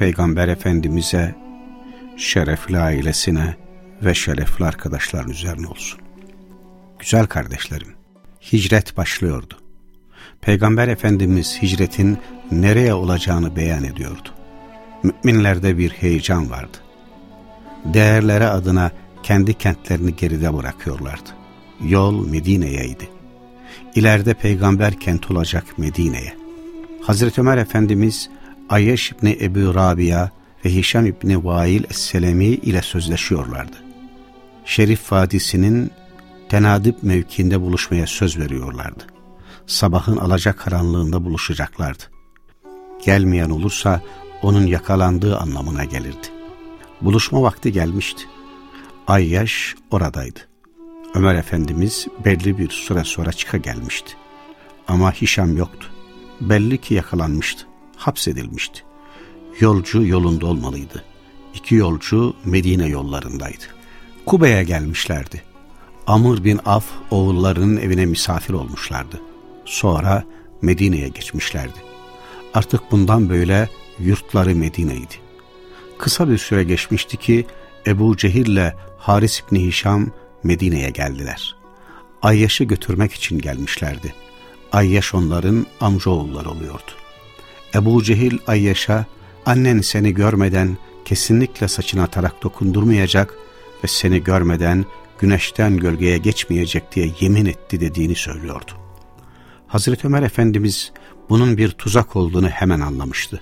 Peygamber Efendimiz'e, şerefli ailesine ve şerefli arkadaşların üzerine olsun. Güzel kardeşlerim, hicret başlıyordu. Peygamber Efendimiz hicretin nereye olacağını beyan ediyordu. Müminlerde bir heyecan vardı. Değerleri adına kendi kentlerini geride bırakıyorlardı. Yol Medine'yeydi. İleride peygamber kent olacak Medine'ye. Hazreti Ömer Efendimiz Ayyeş İbni Ebu Rabia ve Hişam İbni Vail Es-Selemi ile sözleşiyorlardı. Şerif Vadisi'nin tenadip mevkiinde buluşmaya söz veriyorlardı. Sabahın alacak karanlığında buluşacaklardı. Gelmeyen olursa onun yakalandığı anlamına gelirdi. Buluşma vakti gelmişti. Ayyaş oradaydı. Ömer Efendimiz belli bir süre sonra çıka gelmişti. Ama Hişam yoktu. Belli ki yakalanmıştı hapsedilmişti. Yolcu yolunda olmalıydı. İki yolcu Medine yollarındaydı. Kube'ye gelmişlerdi. Amr bin Af oğullarının evine misafir olmuşlardı. Sonra Medine'ye geçmişlerdi. Artık bundan böyle yurtları Medine'ydi. Kısa bir süre geçmişti ki Ebu Cehil ile Haris İbni Hişam Medine'ye geldiler. Ayyaş'ı götürmek için gelmişlerdi. Ayyaş onların amcaoğulları oluyordu. Ebu Cehil Ayyaş'a annen seni görmeden kesinlikle saçını atarak dokundurmayacak ve seni görmeden güneşten gölgeye geçmeyecek diye yemin etti dediğini söylüyordu. Hazreti Ömer Efendimiz bunun bir tuzak olduğunu hemen anlamıştı.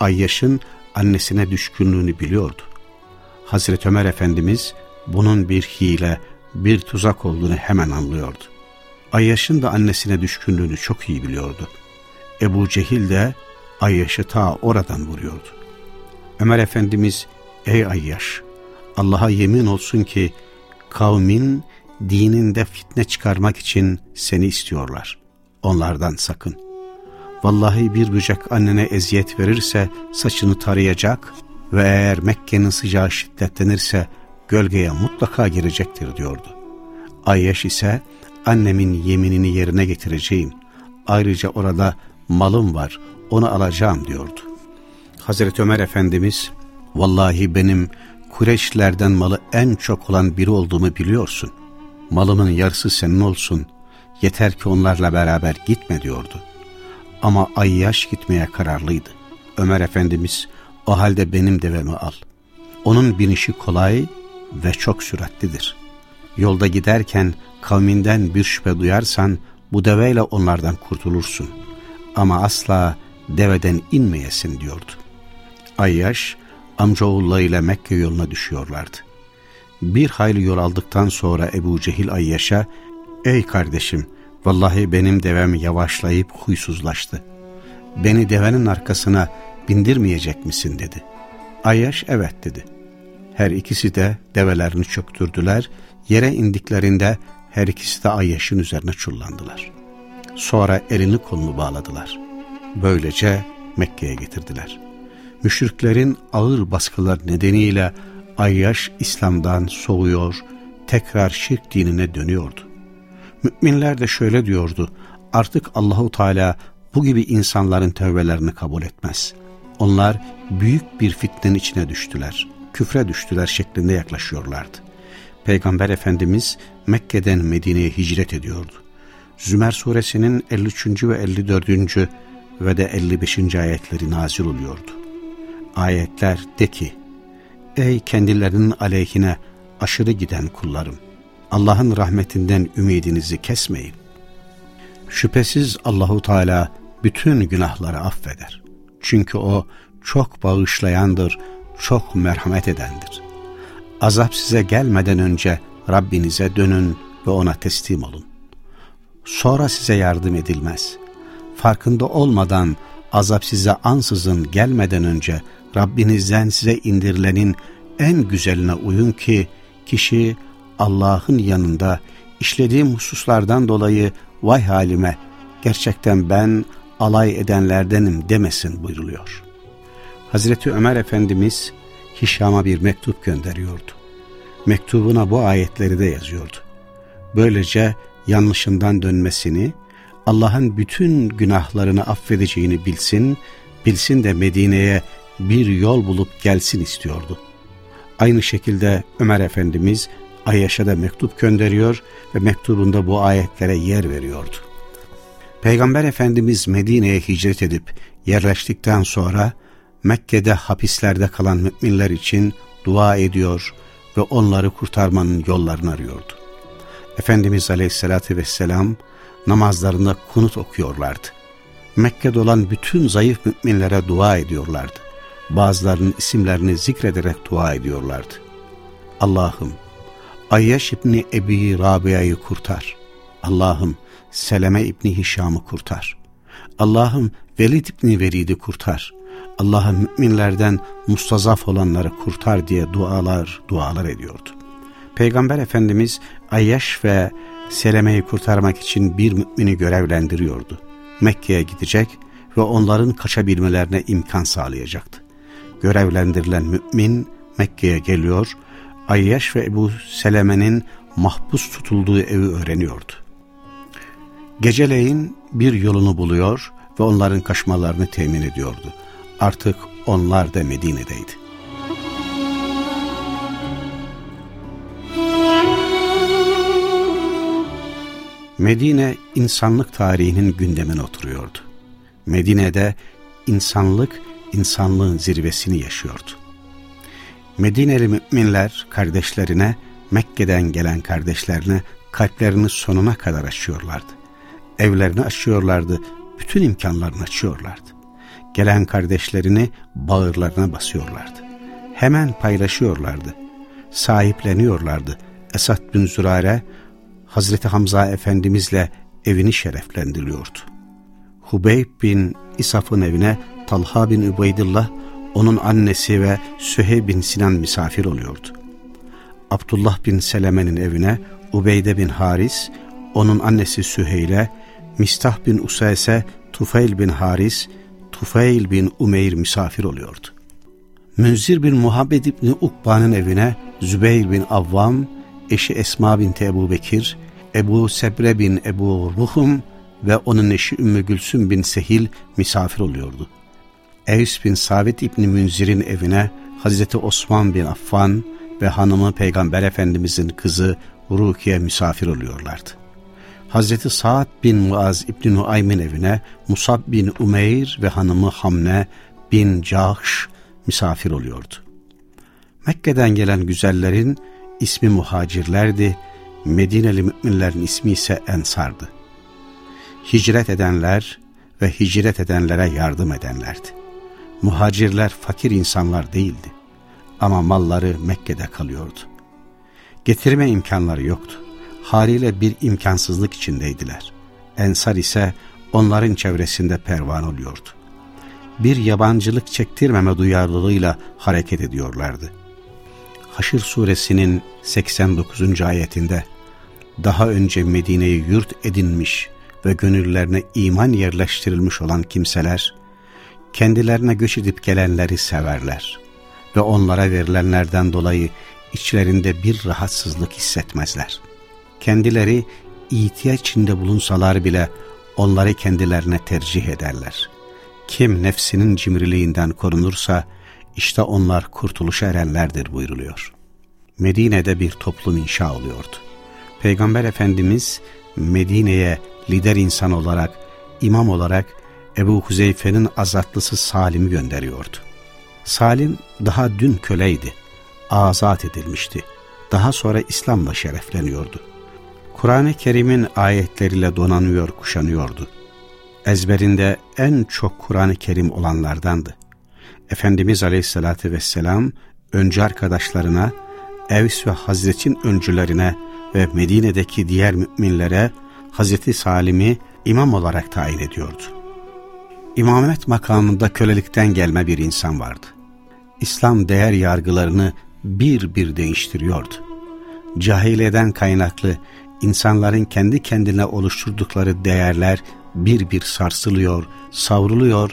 Ayyaş'ın annesine düşkünlüğünü biliyordu. Hazreti Ömer Efendimiz bunun bir hile, bir tuzak olduğunu hemen anlıyordu. Ayyaş'ın da annesine düşkünlüğünü çok iyi biliyordu. Ebu Cehil de Ayyaş'ı ta oradan vuruyordu. Ömer Efendimiz, ey Ayyaş, Allah'a yemin olsun ki kavmin dininde fitne çıkarmak için seni istiyorlar. Onlardan sakın. Vallahi bir böcek annene eziyet verirse saçını tarayacak ve eğer Mekke'nin sıcağı şiddetlenirse gölgeye mutlaka girecektir diyordu. Ayyaş ise annemin yeminini yerine getireceğim. Ayrıca orada malım var, onu alacağım diyordu. Hazreti Ömer Efendimiz, vallahi benim Kureyşlerden malı en çok olan biri olduğumu biliyorsun. Malımın yarısı senin olsun, yeter ki onlarla beraber gitme diyordu. Ama Ayyaş gitmeye kararlıydı. Ömer Efendimiz, o halde benim devemi al. Onun binişi kolay ve çok süratlidir. Yolda giderken kavminden bir şüphe duyarsan bu deveyle onlardan kurtulursun. Ama asla deveden inmeyesin diyordu. Ayyaş amcaoğullarıyla Mekke yoluna düşüyorlardı. Bir hayli yol aldıktan sonra Ebu Cehil Ayyaş'a ''Ey kardeşim, vallahi benim devem yavaşlayıp huysuzlaştı. Beni devenin arkasına bindirmeyecek misin?'' dedi. Ayyaş ''Evet'' dedi. Her ikisi de develerini çöktürdüler. Yere indiklerinde her ikisi de Ayyaş'ın üzerine çullandılar. Sonra elini kolunu bağladılar. Böylece Mekke'ye getirdiler. Müşriklerin ağır baskılar nedeniyle Ayyaş İslam'dan soğuyor, tekrar şirk dinine dönüyordu. Müminler de şöyle diyordu, artık Allahu Teala bu gibi insanların tövbelerini kabul etmez. Onlar büyük bir fitnenin içine düştüler, küfre düştüler şeklinde yaklaşıyorlardı. Peygamber Efendimiz Mekke'den Medine'ye hicret ediyordu. Zümer suresinin 53. ve 54 ve de 55. ayetleri nazil oluyordu. Ayetler de ki, Ey kendilerinin aleyhine aşırı giden kullarım! Allah'ın rahmetinden ümidinizi kesmeyin. Şüphesiz Allahu Teala bütün günahları affeder. Çünkü O çok bağışlayandır, çok merhamet edendir. Azap size gelmeden önce Rabbinize dönün ve O'na teslim olun. Sonra size yardım edilmez farkında olmadan azap size ansızın gelmeden önce Rabbinizden size indirilenin en güzeline uyun ki kişi Allah'ın yanında işlediğim hususlardan dolayı vay halime gerçekten ben alay edenlerdenim demesin buyruluyor. Hazreti Ömer Efendimiz Hişam'a bir mektup gönderiyordu. Mektubuna bu ayetleri de yazıyordu. Böylece yanlışından dönmesini, Allah'ın bütün günahlarını affedeceğini bilsin, bilsin de Medine'ye bir yol bulup gelsin istiyordu. Aynı şekilde Ömer Efendimiz Ayyaş'a da mektup gönderiyor ve mektubunda bu ayetlere yer veriyordu. Peygamber Efendimiz Medine'ye hicret edip yerleştikten sonra Mekke'de hapislerde kalan müminler için dua ediyor ve onları kurtarmanın yollarını arıyordu. Efendimiz Aleyhisselatü Vesselam namazlarında kunut okuyorlardı. Mekke'de olan bütün zayıf müminlere dua ediyorlardı. Bazılarının isimlerini zikrederek dua ediyorlardı. Allah'ım Ayyaş İbni Ebi Rabia'yı kurtar. Allah'ım Seleme İbni Hişam'ı kurtar. Allah'ım Velid İbni Velid'i kurtar. Allah'ım müminlerden mustazaf olanları kurtar diye dualar, dualar ediyordu. Peygamber Efendimiz Ayyaş ve Seleme'yi kurtarmak için bir mümini görevlendiriyordu. Mekke'ye gidecek ve onların kaçabilmelerine imkan sağlayacaktı. Görevlendirilen mümin Mekke'ye geliyor, Ayyaş ve Ebu Seleme'nin mahpus tutulduğu evi öğreniyordu. Geceleyin bir yolunu buluyor ve onların kaçmalarını temin ediyordu. Artık onlar da Medine'deydi. Medine insanlık tarihinin gündemine oturuyordu. Medine'de insanlık insanlığın zirvesini yaşıyordu. Medineli müminler kardeşlerine, Mekke'den gelen kardeşlerine kalplerini sonuna kadar açıyorlardı. Evlerini açıyorlardı, bütün imkanlarını açıyorlardı. Gelen kardeşlerini bağırlarına basıyorlardı. Hemen paylaşıyorlardı. Sahipleniyorlardı. Esad bin Zürare, Hazreti Hamza Efendimizle evini şereflendiriyordu. Hubeyb bin İsaf'ın evine Talha bin Übeydillah, onun annesi ve Süheyb bin Sinan misafir oluyordu. Abdullah bin Seleme'nin evine Ubeyde bin Haris, onun annesi Süheyle, Mistah bin Usayse, Tufeil bin Haris, Tufeil bin Umeyr misafir oluyordu. Münzir bin Muhabbet İbni Ukba'nın evine Zübeyir bin Avvam, eşi Esma bin Ebu Bekir, Ebu Sebre bin Ebu Ruhum ve onun eşi Ümmü Gülsüm bin Sehil misafir oluyordu. Eys bin Sabit İbni Münzir'in evine Hazreti Osman bin Affan ve hanımı Peygamber Efendimizin kızı Rukiye misafir oluyorlardı. Hazreti Sa'd bin Muaz İbni Nuaym'in evine Musab bin Umeyr ve hanımı Hamne bin Cahş misafir oluyordu. Mekke'den gelen güzellerin ismi muhacirlerdi, Medineli müminlerin ismi ise ensardı. Hicret edenler ve hicret edenlere yardım edenlerdi. Muhacirler fakir insanlar değildi ama malları Mekke'de kalıyordu. Getirme imkanları yoktu. Haliyle bir imkansızlık içindeydiler. Ensar ise onların çevresinde pervan oluyordu. Bir yabancılık çektirmeme duyarlılığıyla hareket ediyorlardı. Haşr suresinin 89. ayetinde daha önce Medine'yi yurt edinmiş ve gönüllerine iman yerleştirilmiş olan kimseler, kendilerine göç edip gelenleri severler ve onlara verilenlerden dolayı içlerinde bir rahatsızlık hissetmezler. Kendileri ihtiyaç içinde bulunsalar bile onları kendilerine tercih ederler. Kim nefsinin cimriliğinden korunursa, işte onlar kurtuluşa erenlerdir buyruluyor. Medine'de bir toplum inşa oluyordu. Peygamber Efendimiz Medine'ye lider insan olarak, imam olarak Ebu Huzeyfe'nin azatlısı Salim'i gönderiyordu. Salim daha dün köleydi, azat edilmişti. Daha sonra İslam'la şerefleniyordu. Kur'an-ı Kerim'in ayetleriyle donanıyor, kuşanıyordu. Ezberinde en çok Kur'an-ı Kerim olanlardandı. Efendimiz Aleyhisselatü Vesselam önce arkadaşlarına, Evs ve Hazret'in öncülerine ve Medine'deki diğer müminlere Hazreti Salim'i imam olarak tayin ediyordu. İmamet makamında kölelikten gelme bir insan vardı. İslam değer yargılarını bir bir değiştiriyordu. Cahileden kaynaklı insanların kendi kendine oluşturdukları değerler bir bir sarsılıyor, savruluyor,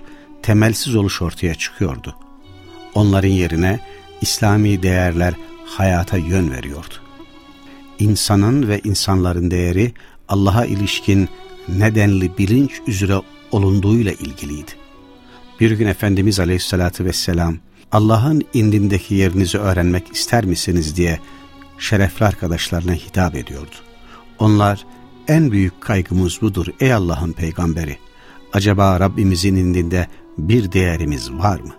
temelsiz oluş ortaya çıkıyordu. Onların yerine İslami değerler hayata yön veriyordu. İnsanın ve insanların değeri Allah'a ilişkin nedenli bilinç üzere olunduğuyla ilgiliydi. Bir gün Efendimiz Aleyhisselatü Vesselam Allah'ın indindeki yerinizi öğrenmek ister misiniz diye şerefli arkadaşlarına hitap ediyordu. Onlar en büyük kaygımız budur ey Allah'ın peygamberi. Acaba Rabbimizin indinde bir değerimiz var mı?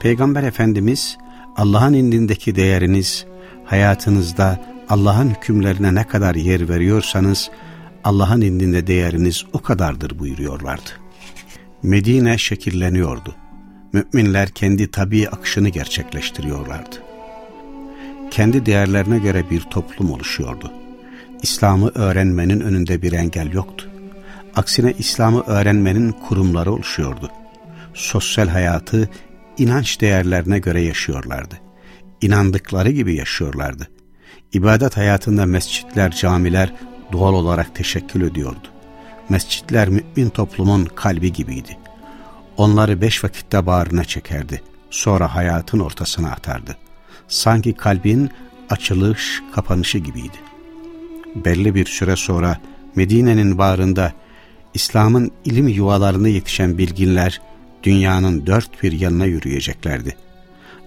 Peygamber Efendimiz Allah'ın indindeki değeriniz hayatınızda Allah'ın hükümlerine ne kadar yer veriyorsanız Allah'ın indinde değeriniz o kadardır buyuruyorlardı. Medine şekilleniyordu. Müminler kendi tabi akışını gerçekleştiriyorlardı. Kendi değerlerine göre bir toplum oluşuyordu. İslam'ı öğrenmenin önünde bir engel yoktu. Aksine İslam'ı öğrenmenin kurumları oluşuyordu. Sosyal hayatı inanç değerlerine göre yaşıyorlardı. İnandıkları gibi yaşıyorlardı. İbadet hayatında mescitler, camiler doğal olarak teşekkül ediyordu. Mescitler mümin toplumun kalbi gibiydi. Onları beş vakitte bağrına çekerdi. Sonra hayatın ortasına atardı. Sanki kalbin açılış, kapanışı gibiydi. Belli bir süre sonra Medine'nin bağrında İslam'ın ilim yuvalarında yetişen bilginler dünyanın dört bir yanına yürüyeceklerdi.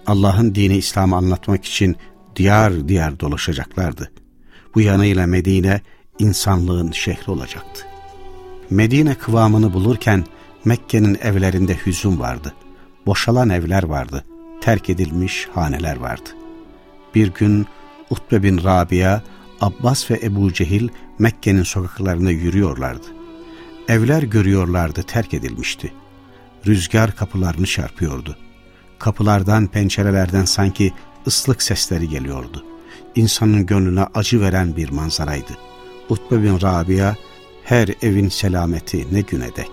Allah'ın dini İslam'ı anlatmak için diyar diyar dolaşacaklardı. Bu yanıyla Medine insanlığın şehri olacaktı. Medine kıvamını bulurken Mekke'nin evlerinde hüzün vardı. Boşalan evler vardı. Terk edilmiş haneler vardı. Bir gün Utbe bin Rabia, Abbas ve Ebu Cehil Mekke'nin sokaklarında yürüyorlardı. Evler görüyorlardı terk edilmişti. Rüzgar kapılarını çarpıyordu. Kapılardan, pencerelerden sanki ıslık sesleri geliyordu. İnsanın gönlüne acı veren bir manzaraydı. Utbe bin Rabia, her evin selameti ne güne dek.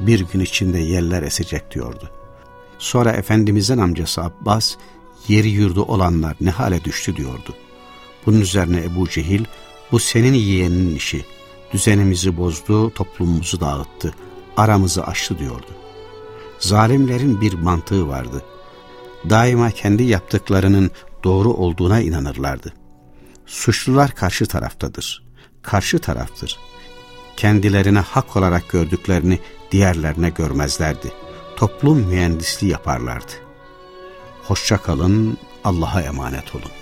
Bir gün içinde yerler esecek diyordu. Sonra Efendimizin amcası Abbas, yeri yurdu olanlar ne hale düştü diyordu. Bunun üzerine Ebu Cehil, bu senin yeğenin işi, düzenimizi bozdu, toplumumuzu dağıttı, aramızı açtı diyordu. Zalimlerin bir mantığı vardı. Daima kendi yaptıklarının doğru olduğuna inanırlardı. Suçlular karşı taraftadır. Karşı taraftır. Kendilerine hak olarak gördüklerini diğerlerine görmezlerdi. Toplum mühendisliği yaparlardı. Hoşça kalın, Allah'a emanet olun.